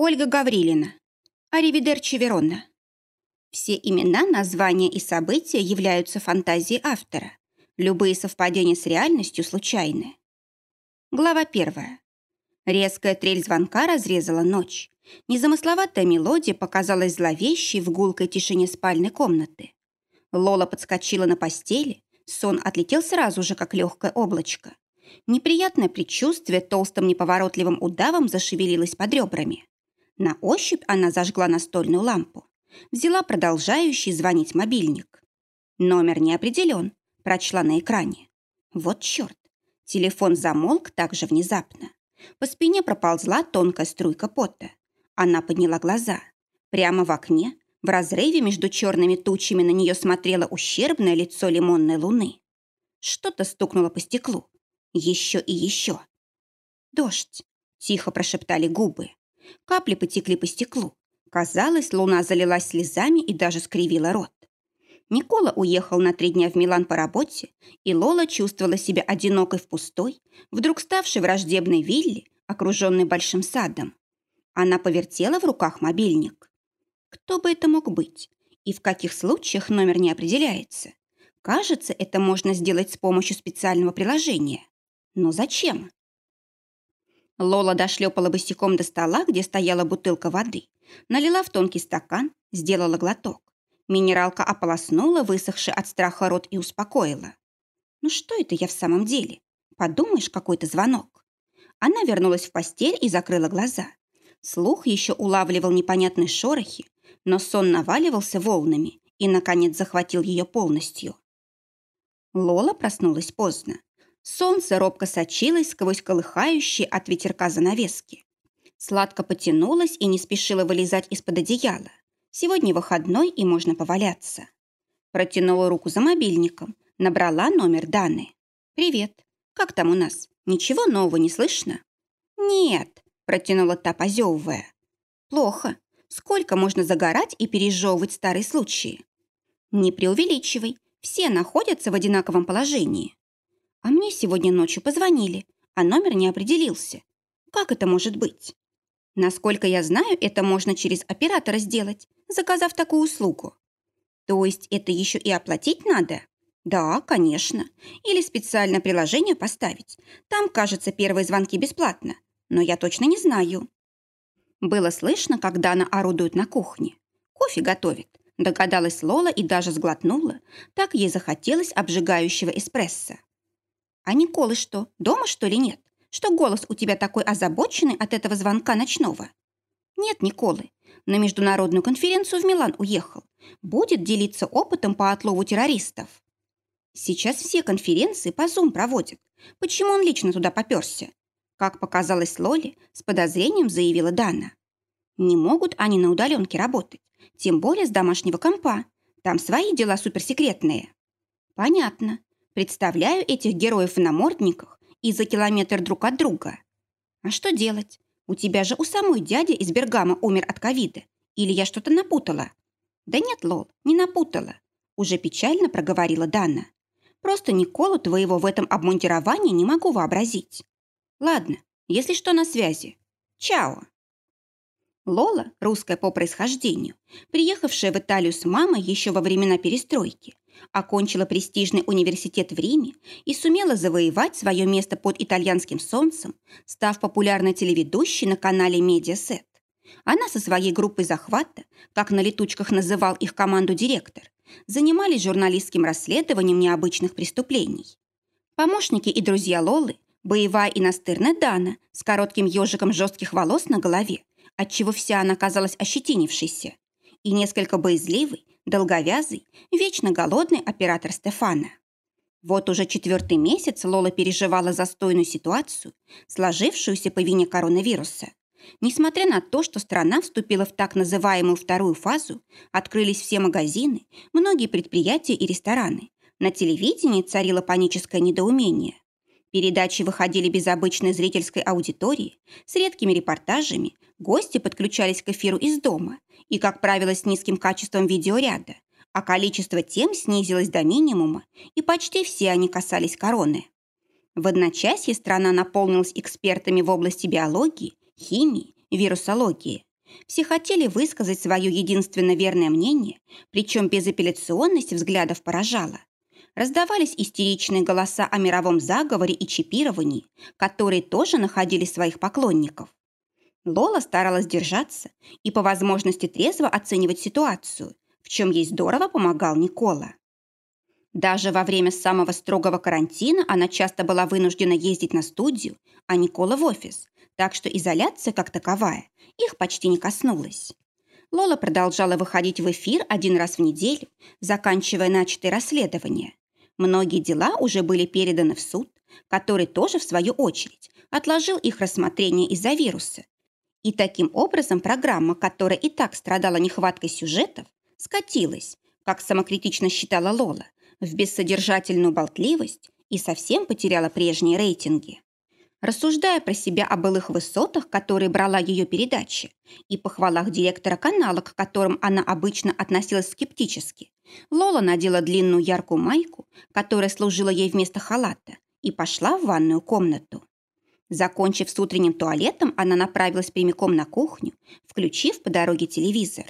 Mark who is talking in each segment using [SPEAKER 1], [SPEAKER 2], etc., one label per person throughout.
[SPEAKER 1] Ольга Гаврилина. Аривидерчи Верона. Все имена, названия и события являются фантазией автора. Любые совпадения с реальностью случайны. Глава первая. Резкая трель звонка разрезала ночь. Незамысловатая мелодия показалась зловещей в гулкой тишине спальной комнаты. Лола подскочила на постели, сон отлетел сразу же, как легкое облачко. Неприятное предчувствие толстым неповоротливым удавом зашевелилось под ребрами. На ощупь она зажгла настольную лампу. Взяла продолжающий звонить мобильник. Номер не определен, прочла на экране. Вот черт, телефон замолк так же внезапно. По спине проползла тонкая струйка пота. Она подняла глаза. Прямо в окне, в разрыве между черными тучами на нее смотрело ущербное лицо лимонной луны. Что-то стукнуло по стеклу. Еще и еще. «Дождь!» – тихо прошептали губы. Капли потекли по стеклу. Казалось, луна залилась слезами и даже скривила рот. Никола уехал на три дня в Милан по работе, и Лола чувствовала себя одинокой в пустой, вдруг ставшей враждебной вилле, окруженной большим садом. Она повертела в руках мобильник. Кто бы это мог быть? И в каких случаях номер не определяется? Кажется, это можно сделать с помощью специального приложения. Но зачем? Лола дошлепала босиком до стола, где стояла бутылка воды, налила в тонкий стакан, сделала глоток. Минералка ополоснула высохший от страха рот и успокоила. «Ну что это я в самом деле? Подумаешь, какой-то звонок». Она вернулась в постель и закрыла глаза. Слух еще улавливал непонятные шорохи, но сон наваливался волнами и, наконец, захватил ее полностью. Лола проснулась поздно. Солнце робко сочилось сквозь колыхающие от ветерка занавески. Сладко потянулась и не спешила вылезать из-под одеяла. Сегодня выходной и можно поваляться. Протянула руку за мобильником, набрала номер Даны. «Привет. Как там у нас? Ничего нового не слышно?» «Нет», – протянула та, позевывая. «Плохо. Сколько можно загорать и пережевывать старые случаи?» «Не преувеличивай. Все находятся в одинаковом положении. А мне сегодня ночью позвонили, а номер не определился. Как это может быть? Насколько я знаю, это можно через оператора сделать, заказав такую услугу. То есть это еще и оплатить надо? Да, конечно. Или специальное приложение поставить. Там, кажется, первые звонки бесплатно. Но я точно не знаю. Было слышно, когда она орудует на кухне. Кофе готовит. Догадалась Лола и даже сглотнула. Так ей захотелось обжигающего эспрессо. А Николы что, дома, что ли, нет? Что голос у тебя такой озабоченный от этого звонка ночного? Нет Николы. На международную конференцию в Милан уехал. Будет делиться опытом по отлову террористов. Сейчас все конференции по Zoom проводят. Почему он лично туда поперся? Как показалось Лоле, с подозрением заявила Дана. Не могут они на удаленке работать, тем более с домашнего компа. Там свои дела суперсекретные. Понятно. Представляю этих героев в намордниках и за километр друг от друга. А что делать? У тебя же у самой дядя из Бергама умер от ковида. Или я что-то напутала? Да нет, Лол, не напутала. Уже печально проговорила Дана. Просто Николу твоего в этом обмундировании не могу вообразить. Ладно, если что, на связи. Чао. Лола, русская по происхождению, приехавшая в Италию с мамой еще во времена перестройки, окончила престижный университет в Риме и сумела завоевать свое место под итальянским солнцем, став популярной телеведущей на канале Медиасет. Она со своей группой захвата, как на летучках называл их команду директор, занимались журналистским расследованием необычных преступлений. Помощники и друзья Лолы, боевая и настырная Дана с коротким ежиком жестких волос на голове, отчего вся она казалась ощетинившейся, и несколько боязливый, долговязый, вечно голодный оператор Стефана. Вот уже четвертый месяц Лола переживала застойную ситуацию, сложившуюся по вине коронавируса. Несмотря на то, что страна вступила в так называемую вторую фазу, открылись все магазины, многие предприятия и рестораны, на телевидении царило паническое недоумение. Передачи выходили без обычной зрительской аудитории, с редкими репортажами, гости подключались к эфиру из дома, и, как правило, с низким качеством видеоряда, а количество тем снизилось до минимума, и почти все они касались короны. В одночасье страна наполнилась экспертами в области биологии, химии, вирусологии. Все хотели высказать свое единственно верное мнение, причем безапелляционность взглядов поражала. Раздавались истеричные голоса о мировом заговоре и чипировании, которые тоже находили своих поклонников. Лола старалась держаться и по возможности трезво оценивать ситуацию, в чем ей здорово помогал Никола. Даже во время самого строгого карантина она часто была вынуждена ездить на студию, а Никола в офис, так что изоляция как таковая их почти не коснулась. Лола продолжала выходить в эфир один раз в неделю, заканчивая начатое расследование. Многие дела уже были переданы в суд, который тоже, в свою очередь, отложил их рассмотрение из-за вируса. И таким образом программа, которая и так страдала нехваткой сюжетов, скатилась, как самокритично считала Лола, в бессодержательную болтливость и совсем потеряла прежние рейтинги. Рассуждая про себя о былых высотах, которые брала ее передача, и похвалах директора канала, к которым она обычно относилась скептически, Лола надела длинную яркую майку, которая служила ей вместо халата, и пошла в ванную комнату. Закончив с утренним туалетом, она направилась прямиком на кухню, включив по дороге телевизор.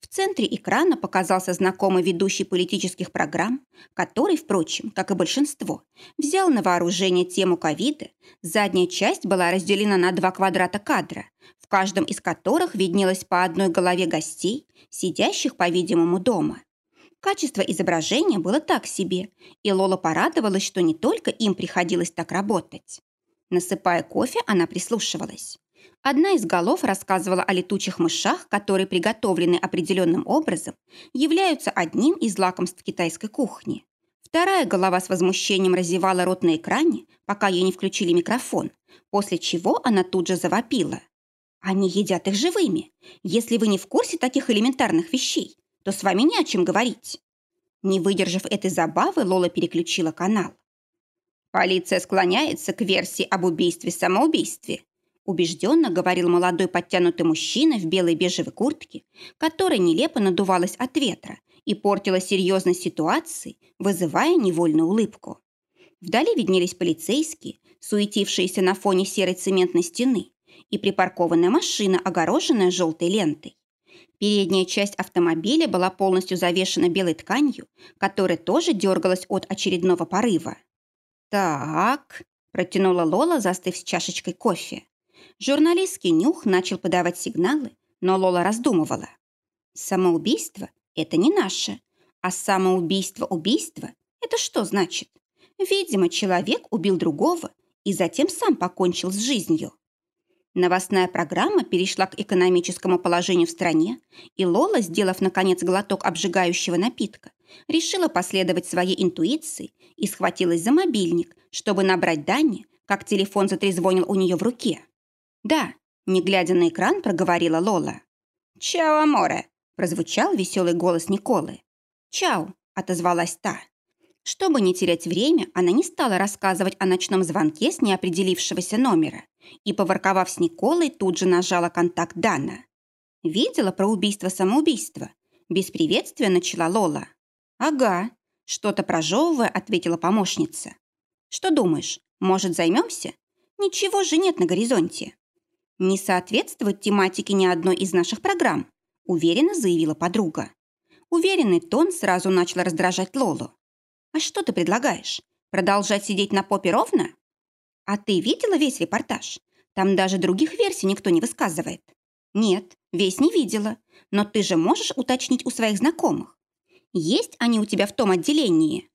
[SPEAKER 1] В центре экрана показался знакомый ведущий политических программ, который, впрочем, как и большинство, взял на вооружение тему ковида. Задняя часть была разделена на два квадрата кадра, в каждом из которых виднелось по одной голове гостей, сидящих, по-видимому, дома. Качество изображения было так себе, и Лола порадовалась, что не только им приходилось так работать. Насыпая кофе, она прислушивалась. Одна из голов рассказывала о летучих мышах, которые, приготовлены определенным образом, являются одним из лакомств китайской кухни. Вторая голова с возмущением разевала рот на экране, пока ей не включили микрофон, после чего она тут же завопила. «Они едят их живыми. Если вы не в курсе таких элементарных вещей, то с вами не о чем говорить». Не выдержав этой забавы, Лола переключила канал. Полиция склоняется к версии об убийстве-самоубийстве, убежденно говорил молодой подтянутый мужчина в белой бежевой куртке, которая нелепо надувалась от ветра и портила серьезность ситуации, вызывая невольную улыбку. Вдали виднелись полицейские, суетившиеся на фоне серой цементной стены, и припаркованная машина, огороженная желтой лентой. Передняя часть автомобиля была полностью завешена белой тканью, которая тоже дергалась от очередного порыва. «Так», – протянула Лола, застыв с чашечкой кофе. Журналистский нюх начал подавать сигналы, но Лола раздумывала. Самоубийство – это не наше, а самоубийство-убийство – это что значит? Видимо, человек убил другого и затем сам покончил с жизнью. Новостная программа перешла к экономическому положению в стране, и Лола, сделав, наконец, глоток обжигающего напитка, решила последовать своей интуиции и схватилась за мобильник, чтобы набрать Дани, как телефон затрезвонил у нее в руке. «Да», — не глядя на экран, проговорила Лола. «Чао, аморе», — прозвучал веселый голос Николы. «Чао», — отозвалась та. Чтобы не терять время, она не стала рассказывать о ночном звонке с неопределившегося номера и, поворковав с Николой, тут же нажала контакт Дана. «Видела про убийство-самоубийство?» Без приветствия начала Лола. «Ага», — что-то прожевывая, ответила помощница. «Что думаешь, может, займемся? Ничего же нет на горизонте» не соответствует тематике ни одной из наших программ», уверенно заявила подруга. Уверенный тон сразу начал раздражать Лолу. «А что ты предлагаешь? Продолжать сидеть на попе ровно?» «А ты видела весь репортаж? Там даже других версий никто не высказывает». «Нет, весь не видела. Но ты же можешь уточнить у своих знакомых. Есть они у тебя в том отделении?»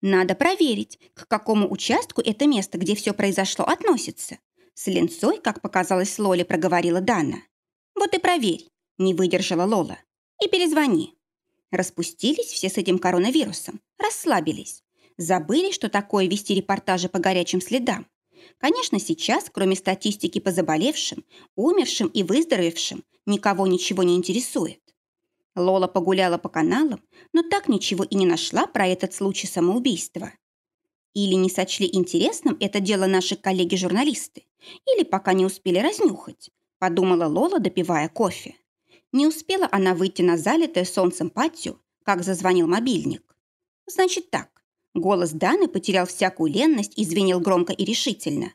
[SPEAKER 1] «Надо проверить, к какому участку это место, где все произошло, относится. С линцой, как показалось Лоле, проговорила Дана. «Вот и проверь», — не выдержала Лола. «И перезвони». Распустились все с этим коронавирусом, расслабились. Забыли, что такое вести репортажи по горячим следам. Конечно, сейчас, кроме статистики по заболевшим, умершим и выздоровевшим, никого ничего не интересует. Лола погуляла по каналам, но так ничего и не нашла про этот случай самоубийства. Или не сочли интересным это дело наши коллеги-журналисты, или пока не успели разнюхать, подумала Лола, допивая кофе. Не успела она выйти на залитое солнцем патио, как зазвонил мобильник. Значит так. Голос Даны потерял всякую ленность и звенел громко и решительно.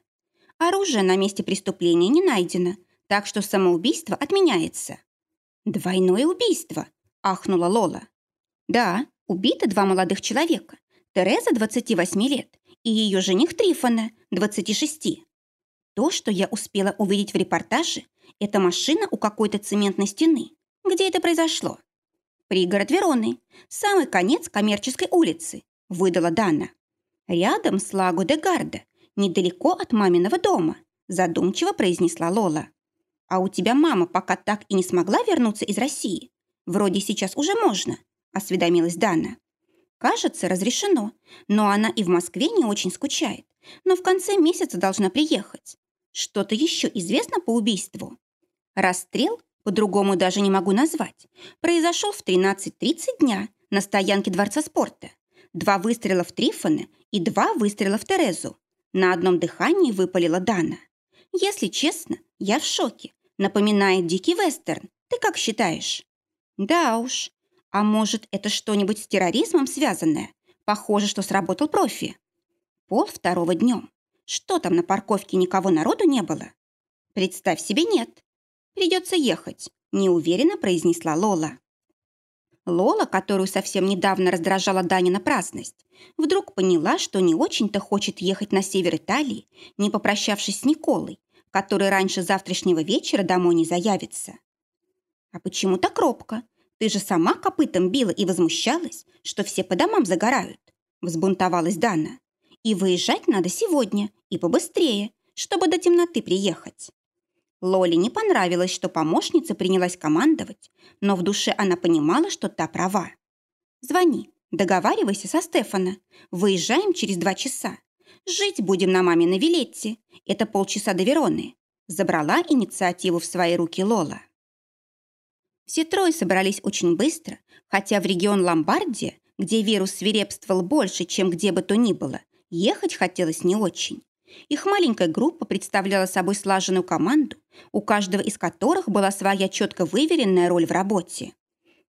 [SPEAKER 1] Оружие на месте преступления не найдено, так что самоубийство отменяется». «Двойное убийство», — ахнула Лола. «Да, убиты два молодых человека. Тереза, 28 лет, и ее жених Трифона, 26. То, что я успела увидеть в репортаже, это машина у какой-то цементной стены. Где это произошло? Пригород Вероны, самый конец коммерческой улицы, выдала Дана. Рядом с Лаго де Гарда, недалеко от маминого дома, задумчиво произнесла Лола. А у тебя мама пока так и не смогла вернуться из России? Вроде сейчас уже можно, осведомилась Дана. Кажется, разрешено, но она и в Москве не очень скучает. Но в конце месяца должна приехать. Что-то еще известно по убийству? Расстрел, по-другому даже не могу назвать, произошел в 13.30 дня на стоянке Дворца спорта. Два выстрела в Трифона и два выстрела в Терезу. На одном дыхании выпалила Дана. Если честно, я в шоке. Напоминает дикий вестерн. Ты как считаешь? Да уж. А может, это что-нибудь с терроризмом связанное? Похоже, что сработал профи. Пол второго днем. Что там на парковке никого народу не было? Представь себе, нет. Придется ехать, неуверенно произнесла Лола. Лола, которую совсем недавно раздражала Данина праздность, вдруг поняла, что не очень-то хочет ехать на север Италии, не попрощавшись с Николой, который раньше завтрашнего вечера домой не заявится. «А почему так робко? Ты же сама копытом била и возмущалась, что все по домам загорают», взбунтовалась Дана. «И выезжать надо сегодня, и побыстрее, чтобы до темноты приехать». Лоле не понравилось, что помощница принялась командовать, но в душе она понимала, что та права. «Звони, договаривайся со Стефана. Выезжаем через два часа. Жить будем на маме на Вилетте. Это полчаса до Вероны». Забрала инициативу в свои руки Лола. Все трое собрались очень быстро, хотя в регион Ломбардия, где вирус свирепствовал больше, чем где бы то ни было, ехать хотелось не очень. Их маленькая группа представляла собой слаженную команду, у каждого из которых была своя четко выверенная роль в работе.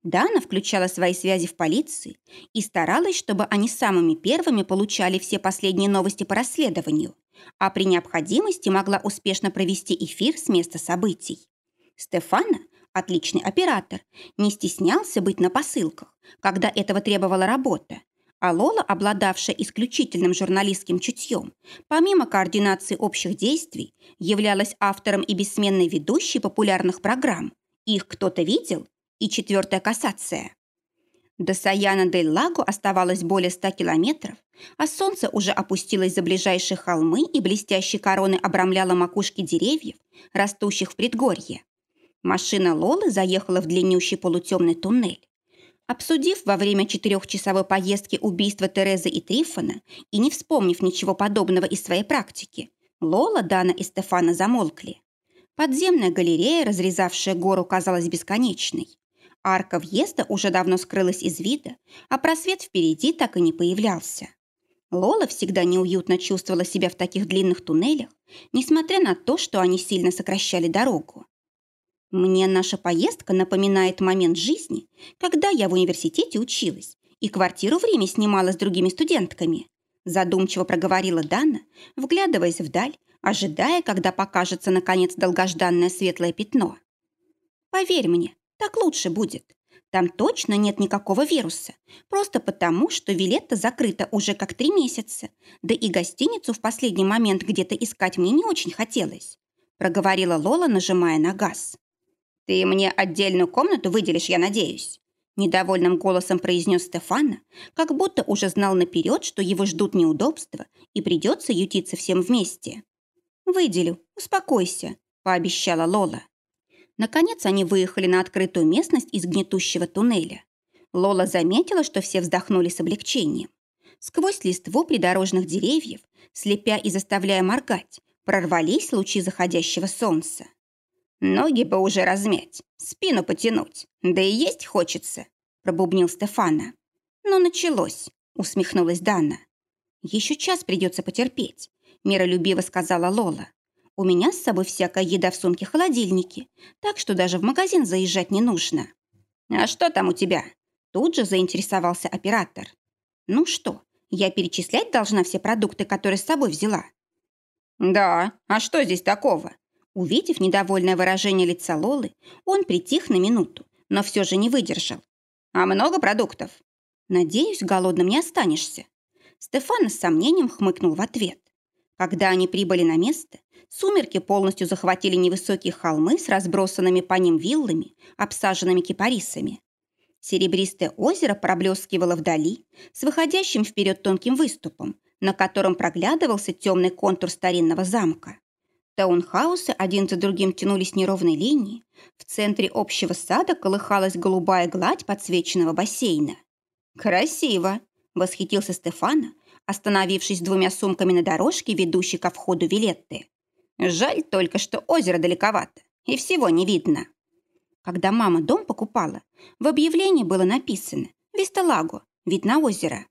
[SPEAKER 1] Дана включала свои связи в полиции и старалась, чтобы они самыми первыми получали все последние новости по расследованию, а при необходимости могла успешно провести эфир с места событий. Стефана, отличный оператор, не стеснялся быть на посылках, когда этого требовала работа, а Лола, обладавшая исключительным журналистским чутьем, помимо координации общих действий, являлась автором и бессменной ведущей популярных программ «Их кто-то видел?» и «Четвертая кассация». До Саяна-дель-Лаго оставалось более ста километров, а солнце уже опустилось за ближайшие холмы и блестящей короны обрамляло макушки деревьев, растущих в предгорье. Машина Лолы заехала в длиннющий полутемный туннель. Обсудив во время четырехчасовой поездки убийство Терезы и Трифона и не вспомнив ничего подобного из своей практики, Лола, Дана и Стефана замолкли. Подземная галерея, разрезавшая гору, казалась бесконечной. Арка въезда уже давно скрылась из вида, а просвет впереди так и не появлялся. Лола всегда неуютно чувствовала себя в таких длинных туннелях, несмотря на то, что они сильно сокращали дорогу. Мне наша поездка напоминает момент жизни, когда я в университете училась и квартиру в Риме снимала с другими студентками. Задумчиво проговорила Дана, вглядываясь вдаль, ожидая, когда покажется, наконец, долгожданное светлое пятно. «Поверь мне, так лучше будет. Там точно нет никакого вируса, просто потому, что Вилетта закрыта уже как три месяца, да и гостиницу в последний момент где-то искать мне не очень хотелось», проговорила Лола, нажимая на газ. «Ты мне отдельную комнату выделишь, я надеюсь?» Недовольным голосом произнес Стефана, как будто уже знал наперед, что его ждут неудобства и придется ютиться всем вместе. «Выделю, успокойся», – пообещала Лола. Наконец они выехали на открытую местность из гнетущего туннеля. Лола заметила, что все вздохнули с облегчением. Сквозь листву придорожных деревьев, слепя и заставляя моргать, прорвались лучи заходящего солнца. Ноги бы уже размять, спину потянуть, да и есть хочется», – пробубнил Стефана. «Ну, началось», – усмехнулась Дана. «Еще час придется потерпеть», – миролюбиво сказала Лола. «У меня с собой всякая еда в сумке-холодильнике, так что даже в магазин заезжать не нужно». «А что там у тебя?» Тут же заинтересовался оператор. «Ну что, я перечислять должна все продукты, которые с собой взяла?» «Да, а что здесь такого?» Увидев недовольное выражение лица Лолы, он притих на минуту, но все же не выдержал. «А много продуктов?» «Надеюсь, голодным не останешься». Стефан с сомнением хмыкнул в ответ. Когда они прибыли на место, сумерки полностью захватили невысокие холмы с разбросанными по ним виллами, обсаженными кипарисами. Серебристое озеро проблескивало вдали, с выходящим вперед тонким выступом, на котором проглядывался темный контур старинного замка. Таунхаусы один за другим тянулись неровной линией. В центре общего сада колыхалась голубая гладь подсвеченного бассейна. «Красиво!» – восхитился Стефана, остановившись двумя сумками на дорожке, ведущей ко входу Вилетты. «Жаль только, что озеро далековато, и всего не видно». Когда мама дом покупала, в объявлении было написано «Висталаго, вид на озеро».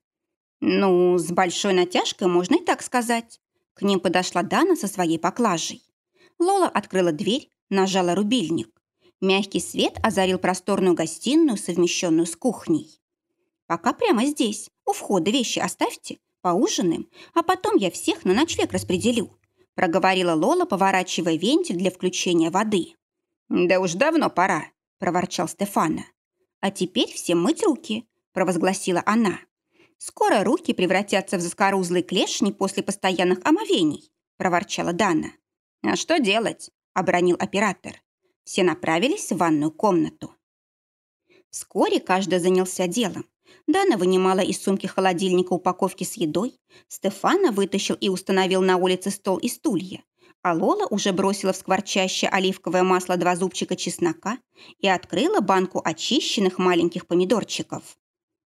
[SPEAKER 1] Ну, с большой натяжкой можно и так сказать. К ним подошла Дана со своей поклажей. Лола открыла дверь, нажала рубильник. Мягкий свет озарил просторную гостиную, совмещенную с кухней. «Пока прямо здесь, у входа вещи оставьте, поужинаем, а потом я всех на ночлег распределю», проговорила Лола, поворачивая вентиль для включения воды. «Да уж давно пора», – проворчал Стефана. «А теперь всем мыть руки», – провозгласила она. «Скоро руки превратятся в заскорузлые клешни после постоянных омовений», – проворчала Дана. «А что делать?» – обронил оператор. Все направились в ванную комнату. Вскоре каждый занялся делом. Дана вынимала из сумки холодильника упаковки с едой, Стефана вытащил и установил на улице стол и стулья, а Лола уже бросила в скворчащее оливковое масло два зубчика чеснока и открыла банку очищенных маленьких помидорчиков.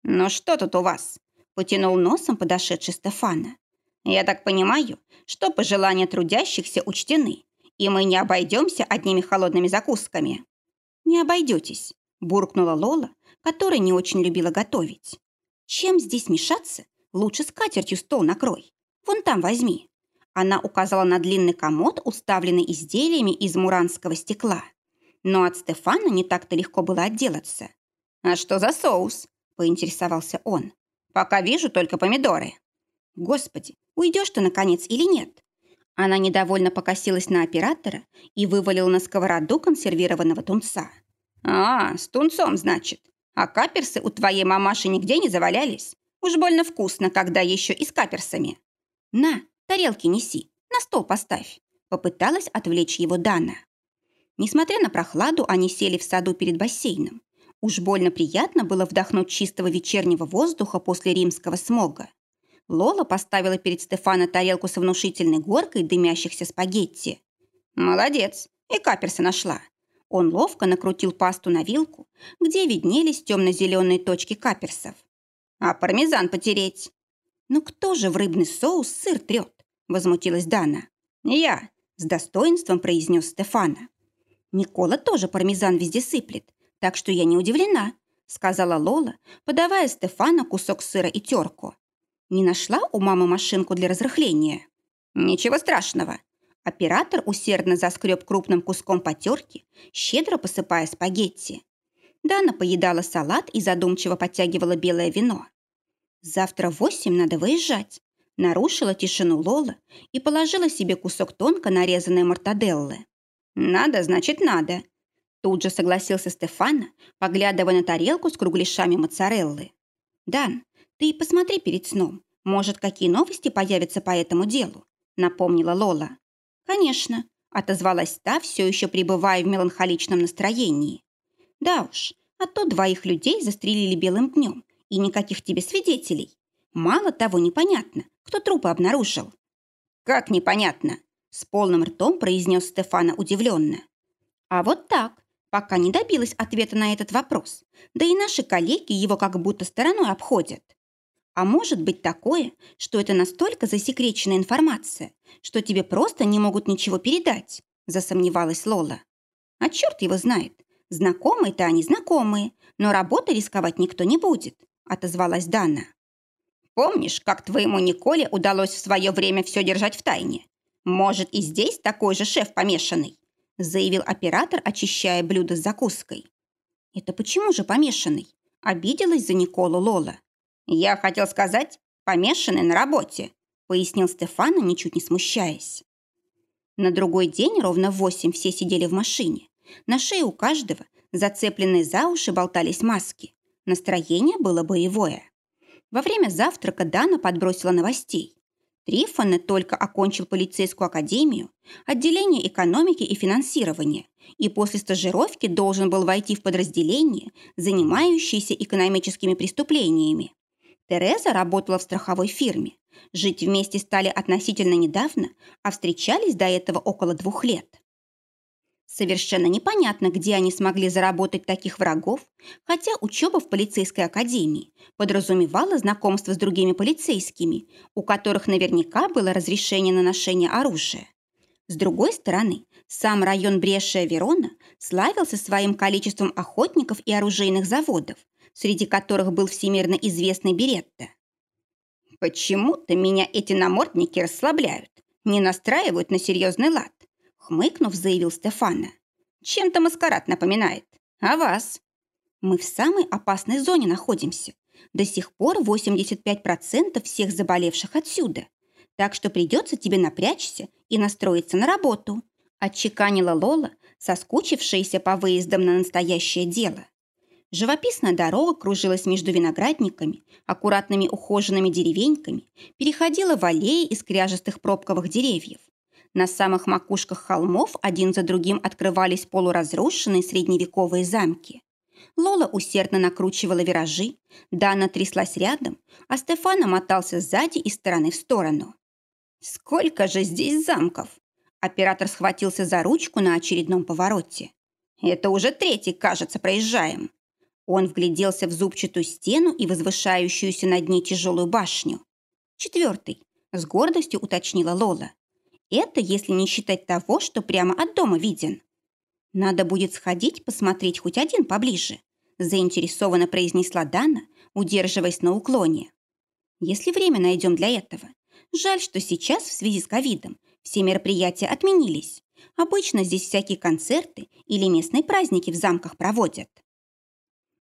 [SPEAKER 1] «Ну что тут у вас?» Потянул носом подошедший Стефана. «Я так понимаю, что пожелания трудящихся учтены, и мы не обойдемся одними холодными закусками». «Не обойдетесь», – буркнула Лола, которая не очень любила готовить. «Чем здесь мешаться? Лучше скатертью стол накрой. Вон там возьми». Она указала на длинный комод, уставленный изделиями из муранского стекла. Но от Стефана не так-то легко было отделаться. «А что за соус?» – поинтересовался он. Пока вижу только помидоры. Господи, уйдешь ты, наконец, или нет? Она недовольно покосилась на оператора и вывалила на сковороду консервированного тунца. «А, с тунцом, значит. А каперсы у твоей мамаши нигде не завалялись? Уж больно вкусно, когда еще и с каперсами». «На, тарелки неси, на стол поставь», — попыталась отвлечь его Дана. Несмотря на прохладу, они сели в саду перед бассейном. Уж больно приятно было вдохнуть чистого вечернего воздуха после римского смога. Лола поставила перед Стефана тарелку со внушительной горкой дымящихся спагетти. «Молодец! И каперса нашла!» Он ловко накрутил пасту на вилку, где виднелись темно-зеленые точки каперсов. «А пармезан потереть?» «Ну кто же в рыбный соус сыр трет?» – возмутилась Дана. «Я!» – с достоинством произнес Стефана. «Никола тоже пармезан везде сыплет, так что я не удивлена», сказала Лола, подавая Стефану кусок сыра и терку. «Не нашла у мамы машинку для разрыхления?» «Ничего страшного». Оператор усердно заскреб крупным куском потерки, щедро посыпая спагетти. Дана поедала салат и задумчиво подтягивала белое вино. «Завтра в восемь надо выезжать», нарушила тишину Лола и положила себе кусок тонко нарезанной мортаделлы. «Надо, значит, надо», Тут же согласился Стефана, поглядывая на тарелку с кругляшами моцареллы. «Дан, ты посмотри перед сном. Может, какие новости появятся по этому делу?» напомнила Лола. «Конечно», отозвалась та, все еще пребывая в меланхоличном настроении. «Да уж, а то двоих людей застрелили белым днем, и никаких тебе свидетелей. Мало того, непонятно, кто трупы обнаружил». «Как непонятно?» с полным ртом произнес Стефана удивленно. «А вот так пока не добилась ответа на этот вопрос, да и наши коллеги его как будто стороной обходят. А может быть такое, что это настолько засекреченная информация, что тебе просто не могут ничего передать, засомневалась Лола. А черт его знает. Знакомые-то они знакомые, но работы рисковать никто не будет, отозвалась Дана. Помнишь, как твоему Николе удалось в свое время все держать в тайне? Может, и здесь такой же шеф помешанный? Заявил оператор, очищая блюдо с закуской. «Это почему же помешанный?» Обиделась за Николу Лола. «Я хотел сказать, помешанный на работе», пояснил Стефана, ничуть не смущаясь. На другой день ровно в восемь все сидели в машине. На шее у каждого, зацепленные за уши, болтались маски. Настроение было боевое. Во время завтрака Дана подбросила новостей. Трифоне только окончил полицейскую академию, отделение экономики и финансирования, и после стажировки должен был войти в подразделение, занимающееся экономическими преступлениями. Тереза работала в страховой фирме. Жить вместе стали относительно недавно, а встречались до этого около двух лет. Совершенно непонятно, где они смогли заработать таких врагов, хотя учеба в полицейской академии подразумевала знакомство с другими полицейскими, у которых наверняка было разрешение на ношение оружия. С другой стороны, сам район Брешия Верона славился своим количеством охотников и оружейных заводов, среди которых был всемирно известный Беретта. «Почему-то меня эти намордники расслабляют, не настраивают на серьезный лад», хмыкнув, заявил Стефана. «Чем-то маскарад напоминает. А вас?» «Мы в самой опасной зоне находимся. До сих пор 85% всех заболевших отсюда. Так что придется тебе напрячься и настроиться на работу», отчеканила Лола, соскучившаяся по выездам на настоящее дело. Живописная дорога кружилась между виноградниками, аккуратными ухоженными деревеньками, переходила в аллеи из кряжестых пробковых деревьев. На самых макушках холмов один за другим открывались полуразрушенные средневековые замки. Лола усердно накручивала виражи, Дана тряслась рядом, а Стефана мотался сзади из стороны в сторону. «Сколько же здесь замков!» Оператор схватился за ручку на очередном повороте. «Это уже третий, кажется, проезжаем». Он вгляделся в зубчатую стену и возвышающуюся над ней тяжелую башню. «Четвертый», — с гордостью уточнила Лола. Это если не считать того, что прямо от дома виден. Надо будет сходить, посмотреть хоть один поближе, заинтересованно произнесла Дана, удерживаясь на уклоне. Если время найдем для этого. Жаль, что сейчас в связи с ковидом все мероприятия отменились. Обычно здесь всякие концерты или местные праздники в замках проводят.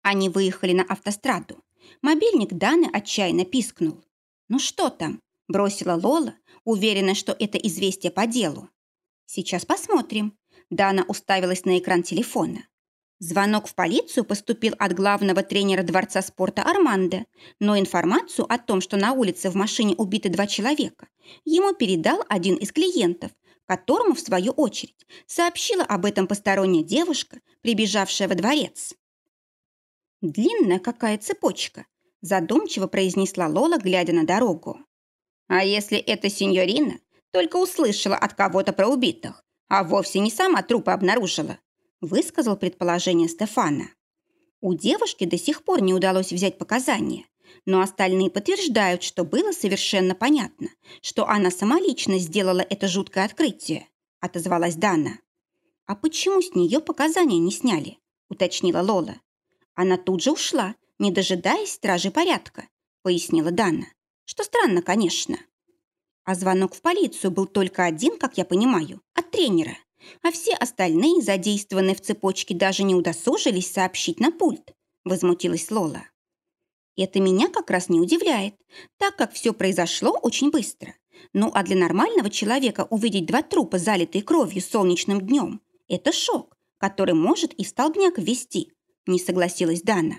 [SPEAKER 1] Они выехали на автостраду. Мобильник Даны отчаянно пискнул. «Ну что там?» – бросила Лола, уверена, что это известие по делу. Сейчас посмотрим. Дана уставилась на экран телефона. Звонок в полицию поступил от главного тренера Дворца спорта Армандо, но информацию о том, что на улице в машине убиты два человека, ему передал один из клиентов, которому, в свою очередь, сообщила об этом посторонняя девушка, прибежавшая во дворец. «Длинная какая цепочка», задумчиво произнесла Лола, глядя на дорогу. А если эта сеньорина только услышала от кого-то про убитых, а вовсе не сама трупы обнаружила, высказал предположение Стефана. У девушки до сих пор не удалось взять показания, но остальные подтверждают, что было совершенно понятно, что она самолично сделала это жуткое открытие, отозвалась Дана. «А почему с нее показания не сняли?» – уточнила Лола. «Она тут же ушла, не дожидаясь стражи порядка», – пояснила Дана. Что странно, конечно. А звонок в полицию был только один, как я понимаю, от тренера. А все остальные, задействованные в цепочке, даже не удосужились сообщить на пульт, возмутилась Лола. Это меня как раз не удивляет, так как все произошло очень быстро. Ну а для нормального человека увидеть два трупа, залитые кровью солнечным днем, это шок, который может и столбняк ввести, не согласилась Дана.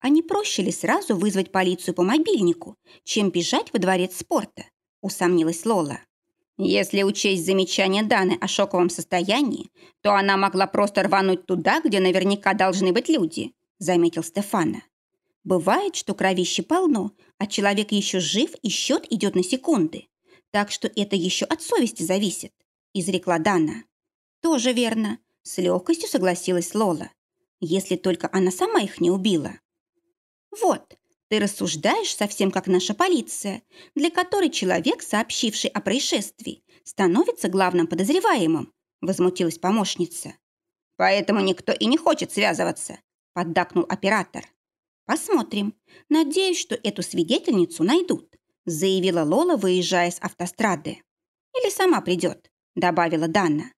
[SPEAKER 1] А не проще ли сразу вызвать полицию по мобильнику, чем бежать во дворец спорта? Усомнилась Лола. Если учесть замечание Даны о шоковом состоянии, то она могла просто рвануть туда, где наверняка должны быть люди, заметил Стефана. Бывает, что кровище полно, а человек еще жив и счет идет на секунды. Так что это еще от совести зависит, изрекла Дана. Тоже верно, с легкостью согласилась Лола. Если только она сама их не убила. Вот, ты рассуждаешь совсем как наша полиция, для которой человек, сообщивший о происшествии, становится главным подозреваемым, возмутилась помощница. Поэтому никто и не хочет связываться, поддакнул оператор. Посмотрим. Надеюсь, что эту свидетельницу найдут, заявила Лола, выезжая с автострады. Или сама придет, добавила Дана.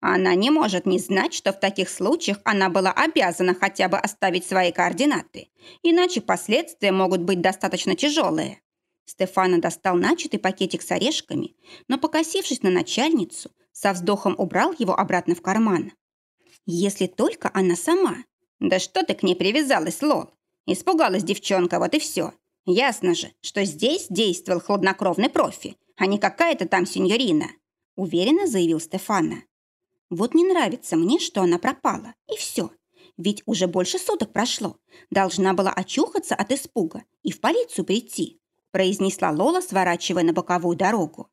[SPEAKER 1] Она не может не знать, что в таких случаях она была обязана хотя бы оставить свои координаты, иначе последствия могут быть достаточно тяжелые. Стефана достал начатый пакетик с орешками, но, покосившись на начальницу, со вздохом убрал его обратно в карман. Если только она сама. Да что ты к ней привязалась, Лол? Испугалась девчонка, вот и все. Ясно же, что здесь действовал хладнокровный профи, а не какая-то там сеньорина, уверенно заявил Стефана. Вот не нравится мне, что она пропала, и все. Ведь уже больше суток прошло. Должна была очухаться от испуга и в полицию прийти, произнесла Лола, сворачивая на боковую дорогу.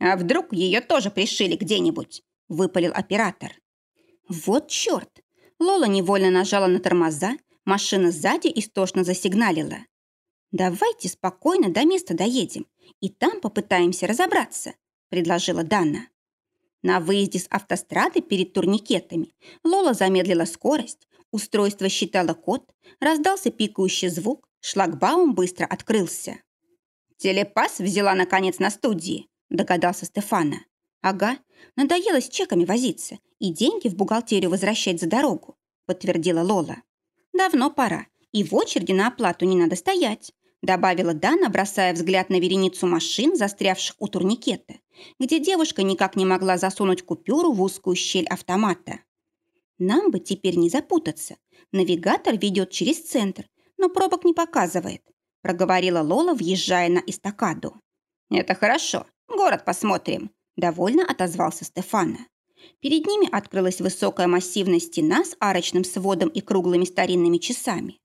[SPEAKER 1] А вдруг ее тоже пришили где-нибудь? выпалил оператор. Вот черт! Лола невольно нажала на тормоза, машина сзади истошно засигналила. «Давайте спокойно до места доедем, и там попытаемся разобраться», предложила Дана. На выезде с автострады перед турникетами Лола замедлила скорость, устройство считало код, раздался пикающий звук, шлагбаум быстро открылся. «Телепас взяла, наконец, на студии», догадался Стефана. «Ага, надоело с чеками возиться и деньги в бухгалтерию возвращать за дорогу», подтвердила Лола. «Давно пора, и в очереди на оплату не надо стоять добавила Дана, бросая взгляд на вереницу машин, застрявших у турникета, где девушка никак не могла засунуть купюру в узкую щель автомата. «Нам бы теперь не запутаться. Навигатор ведет через центр, но пробок не показывает», проговорила Лола, въезжая на эстакаду. «Это хорошо. Город посмотрим», довольно отозвался Стефана. Перед ними открылась высокая массивная стена с арочным сводом и круглыми старинными часами.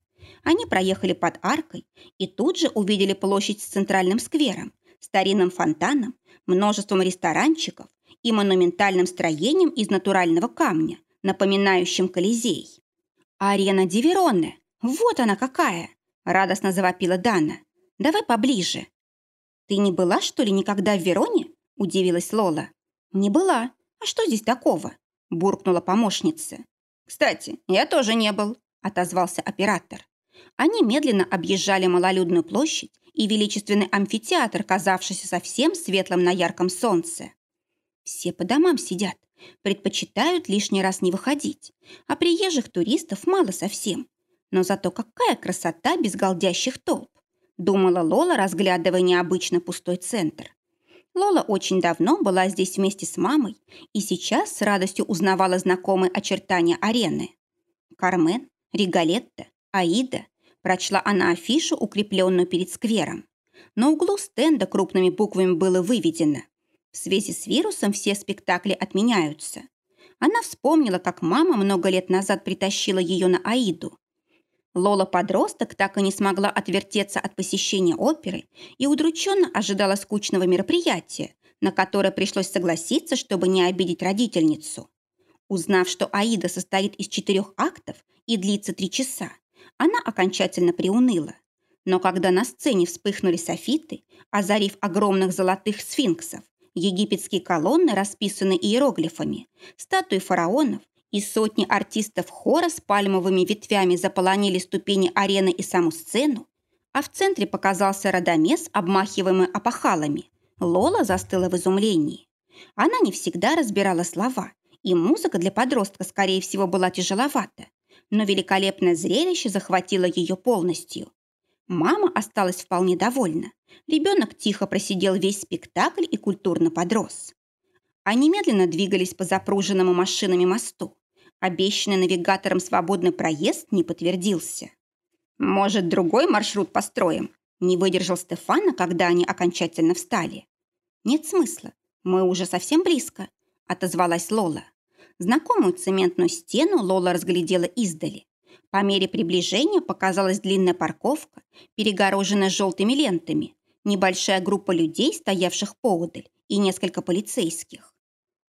[SPEAKER 1] Они проехали под аркой и тут же увидели площадь с центральным сквером, старинным фонтаном, множеством ресторанчиков и монументальным строением из натурального камня, напоминающим Колизей. «Арена Дивероне! Вот она какая!» – радостно завопила Дана. «Давай поближе». «Ты не была, что ли, никогда в Вероне?» – удивилась Лола. «Не была. А что здесь такого?» – буркнула помощница. «Кстати, я тоже не был», – отозвался оператор. Они медленно объезжали малолюдную площадь и величественный амфитеатр, казавшийся совсем светлым на ярком солнце. Все по домам сидят, предпочитают лишний раз не выходить, а приезжих туристов мало совсем. Но зато какая красота без голдящих толп, думала Лола, разглядывая необычно пустой центр. Лола очень давно была здесь вместе с мамой и сейчас с радостью узнавала знакомые очертания арены. Кармен, Ригалетта, Аида, прочла она афишу, укрепленную перед сквером. На углу стенда крупными буквами было выведено «В связи с вирусом все спектакли отменяются». Она вспомнила, как мама много лет назад притащила ее на Аиду. Лола-подросток так и не смогла отвертеться от посещения оперы и удрученно ожидала скучного мероприятия, на которое пришлось согласиться, чтобы не обидеть родительницу. Узнав, что Аида состоит из четырех актов и длится три часа, она окончательно приуныла. Но когда на сцене вспыхнули софиты, озарив огромных золотых сфинксов, египетские колонны, расписанные иероглифами, статуи фараонов и сотни артистов хора с пальмовыми ветвями заполонили ступени арены и саму сцену, а в центре показался Радамес, обмахиваемый опахалами, Лола застыла в изумлении. Она не всегда разбирала слова, и музыка для подростка, скорее всего, была тяжеловата но великолепное зрелище захватило ее полностью. Мама осталась вполне довольна. Ребенок тихо просидел весь спектакль и культурно подрос. Они медленно двигались по запруженному машинами мосту. Обещанный навигатором свободный проезд не подтвердился. «Может, другой маршрут построим?» Не выдержал Стефана, когда они окончательно встали. «Нет смысла. Мы уже совсем близко», — отозвалась Лола. Знакомую цементную стену Лола разглядела издали. По мере приближения показалась длинная парковка, перегороженная желтыми лентами, небольшая группа людей, стоявших поодаль, и несколько полицейских.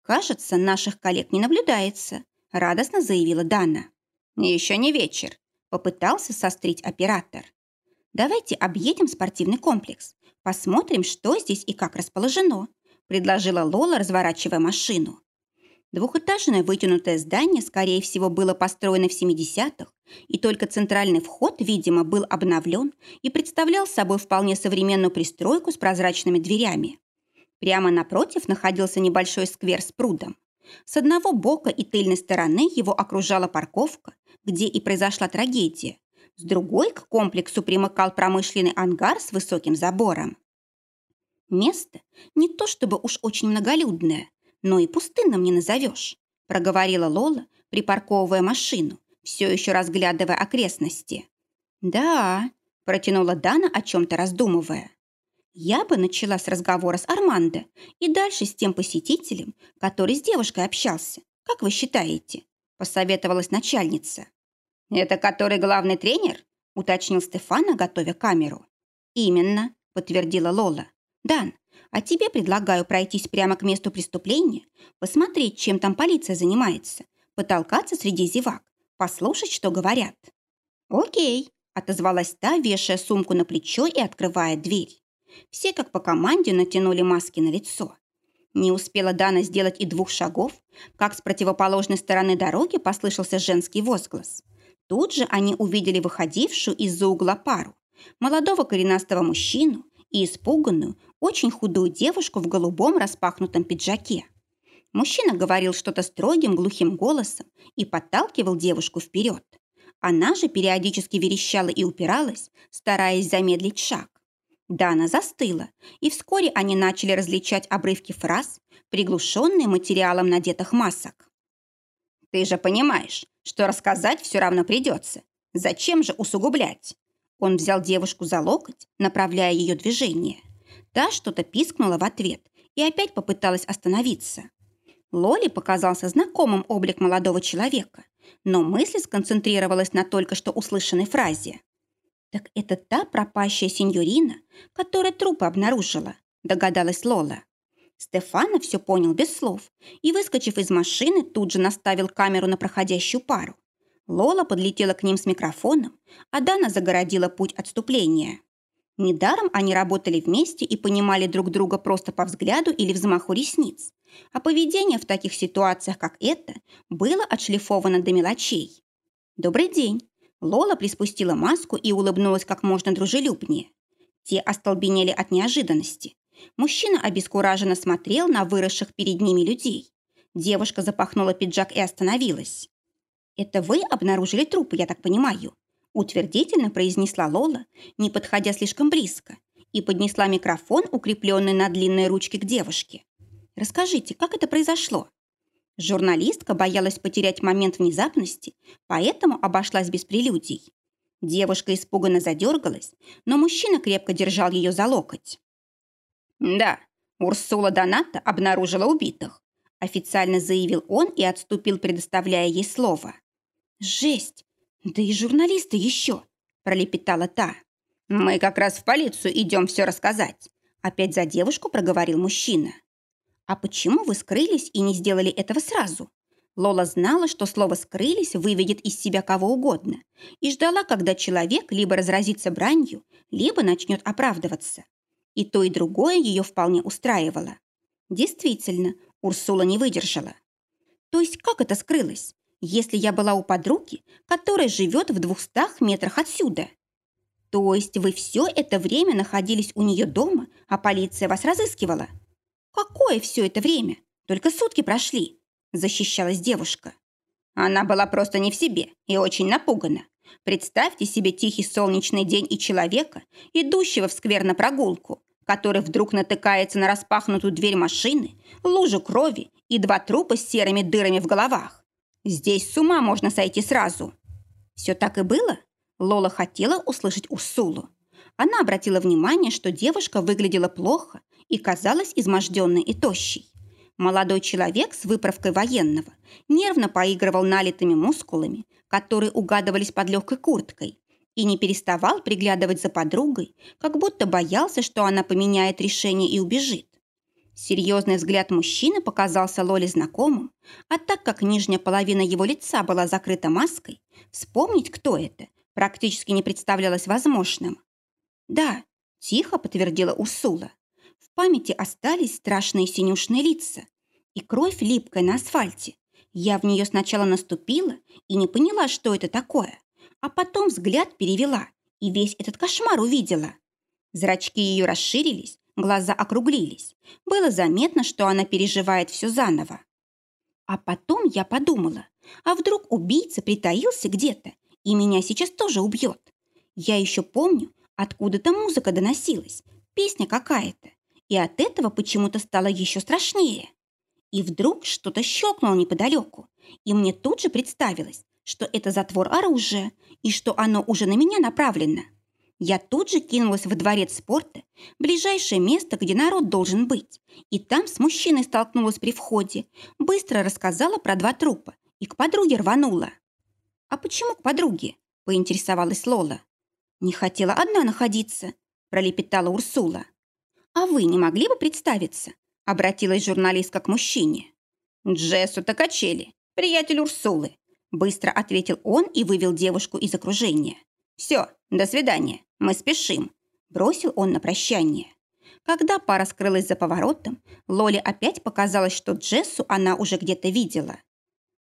[SPEAKER 1] «Кажется, наших коллег не наблюдается», – радостно заявила Дана. «Еще не вечер», – попытался сострить оператор. «Давайте объедем спортивный комплекс, посмотрим, что здесь и как расположено», – предложила Лола, разворачивая машину. Двухэтажное вытянутое здание, скорее всего, было построено в 70-х, и только центральный вход, видимо, был обновлен и представлял собой вполне современную пристройку с прозрачными дверями. Прямо напротив находился небольшой сквер с прудом. С одного бока и тыльной стороны его окружала парковка, где и произошла трагедия. С другой к комплексу примыкал промышленный ангар с высоким забором. Место не то чтобы уж очень многолюдное, но и пустынным не назовешь, проговорила Лола, припарковывая машину, все еще разглядывая окрестности. Да, протянула Дана, о чем-то раздумывая. Я бы начала с разговора с Армандо и дальше с тем посетителем, который с девушкой общался. Как вы считаете? Посоветовалась начальница. Это который главный тренер? Уточнил Стефана, готовя камеру. Именно, подтвердила Лола. «Дан, а тебе предлагаю пройтись прямо к месту преступления, посмотреть, чем там полиция занимается, потолкаться среди зевак, послушать, что говорят». «Окей», — отозвалась та, вешая сумку на плечо и открывая дверь. Все, как по команде, натянули маски на лицо. Не успела Дана сделать и двух шагов, как с противоположной стороны дороги послышался женский возглас. Тут же они увидели выходившую из-за угла пару, молодого коренастого мужчину и испуганную, очень худую девушку в голубом распахнутом пиджаке. Мужчина говорил что-то строгим, глухим голосом и подталкивал девушку вперед. Она же периодически верещала и упиралась, стараясь замедлить шаг. Дана застыла, и вскоре они начали различать обрывки фраз, приглушенные материалом надетых масок. «Ты же понимаешь, что рассказать все равно придется. Зачем же усугублять?» Он взял девушку за локоть, направляя ее движение. Та что-то пискнула в ответ и опять попыталась остановиться. Лоли показался знакомым облик молодого человека, но мысль сконцентрировалась на только что услышанной фразе. «Так это та пропащая сеньорина, которая трупы обнаружила», догадалась Лола. Стефана все понял без слов и, выскочив из машины, тут же наставил камеру на проходящую пару. Лола подлетела к ним с микрофоном, а Дана загородила путь отступления. Недаром они работали вместе и понимали друг друга просто по взгляду или взмаху ресниц. А поведение в таких ситуациях, как это, было отшлифовано до мелочей. «Добрый день!» Лола приспустила маску и улыбнулась как можно дружелюбнее. Те остолбенели от неожиданности. Мужчина обескураженно смотрел на выросших перед ними людей. Девушка запахнула пиджак и остановилась. «Это вы обнаружили трупы, я так понимаю?» Утвердительно произнесла Лола, не подходя слишком близко, и поднесла микрофон, укрепленный на длинной ручке к девушке. «Расскажите, как это произошло?» Журналистка боялась потерять момент внезапности, поэтому обошлась без прелюдий. Девушка испуганно задергалась, но мужчина крепко держал ее за локоть. «Да, Урсула Доната обнаружила убитых», официально заявил он и отступил, предоставляя ей слово. «Жесть! Да и журналисты еще!» – пролепетала та. «Мы как раз в полицию идем все рассказать», – опять за девушку проговорил мужчина. «А почему вы скрылись и не сделали этого сразу?» Лола знала, что слово «скрылись» выведет из себя кого угодно, и ждала, когда человек либо разразится бранью, либо начнет оправдываться. И то, и другое ее вполне устраивало. Действительно, Урсула не выдержала. То есть как это скрылось? Если я была у подруги, которая живет в двухстах метрах отсюда. То есть вы все это время находились у нее дома, а полиция вас разыскивала? Какое все это время? Только сутки прошли, защищалась девушка. Она была просто не в себе и очень напугана. Представьте себе тихий солнечный день и человека, идущего в сквер на прогулку, который вдруг натыкается на распахнутую дверь машины, лужу крови и два трупа с серыми дырами в головах. Здесь с ума можно сойти сразу. Все так и было? Лола хотела услышать Урсулу. Она обратила внимание, что девушка выглядела плохо и казалась изможденной и тощей. Молодой человек с выправкой военного нервно поигрывал налитыми мускулами, которые угадывались под легкой курткой, и не переставал приглядывать за подругой, как будто боялся, что она поменяет решение и убежит. Серьезный взгляд мужчины показался Лоле знакомым, а так как нижняя половина его лица была закрыта маской, вспомнить, кто это, практически не представлялось возможным. «Да», – тихо подтвердила Урсула. В памяти остались страшные синюшные лица и кровь липкая на асфальте. Я в нее сначала наступила и не поняла, что это такое, а потом взгляд перевела и весь этот кошмар увидела. Зрачки ее расширились, Глаза округлились. Было заметно, что она переживает все заново. А потом я подумала, а вдруг убийца притаился где-то и меня сейчас тоже убьет. Я еще помню, откуда-то музыка доносилась, песня какая-то. и от этого почему-то стало еще страшнее. И вдруг что-то щелкнуло неподалеку, и мне тут же представилось, что это затвор оружия и что оно уже на меня направлено. Я тут же кинулась в дворец спорта, ближайшее место, где народ должен быть, и там с мужчиной столкнулась при входе, быстро рассказала про два трупа и к подруге рванула. «А почему к подруге?» – поинтересовалась Лола. «Не хотела одна находиться», – пролепетала Урсула. «А вы не могли бы представиться?» – обратилась журналистка к мужчине. «Джессу-то качели, приятель Урсулы», – быстро ответил он и вывел девушку из окружения. «Все, до свидания, мы спешим», – бросил он на прощание. Когда пара скрылась за поворотом, Лоле опять показалось, что Джессу она уже где-то видела.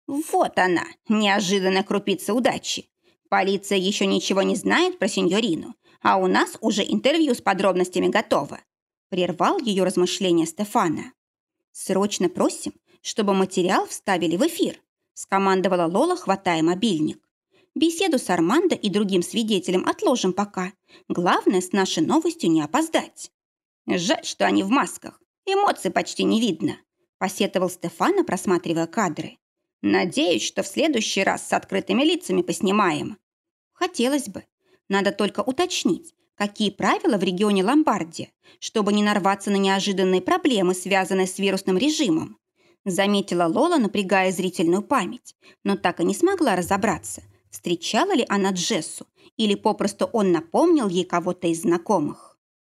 [SPEAKER 1] Вот она, неожиданная крупица удачи. Полиция еще ничего не знает про сеньорину, а у нас уже интервью с подробностями готово. Прервал ее размышления Стефана. Срочно просим, чтобы материал вставили в эфир, скомандовала Лола, хватая мобильник. Беседу с Армандо и другим свидетелем отложим пока. Главное, с нашей новостью не опоздать. Жаль, что они в масках. Эмоций почти не видно, посетовал Стефана, просматривая кадры. Надеюсь, что в следующий раз с открытыми лицами поснимаем. Хотелось бы. Надо только уточнить, какие правила в регионе Ломбардия, чтобы не нарваться на неожиданные проблемы, связанные с вирусным режимом. Заметила Лола, напрягая зрительную память, но так и не смогла разобраться, встречала ли она Джессу или попросту он напомнил ей кого-то из знакомых.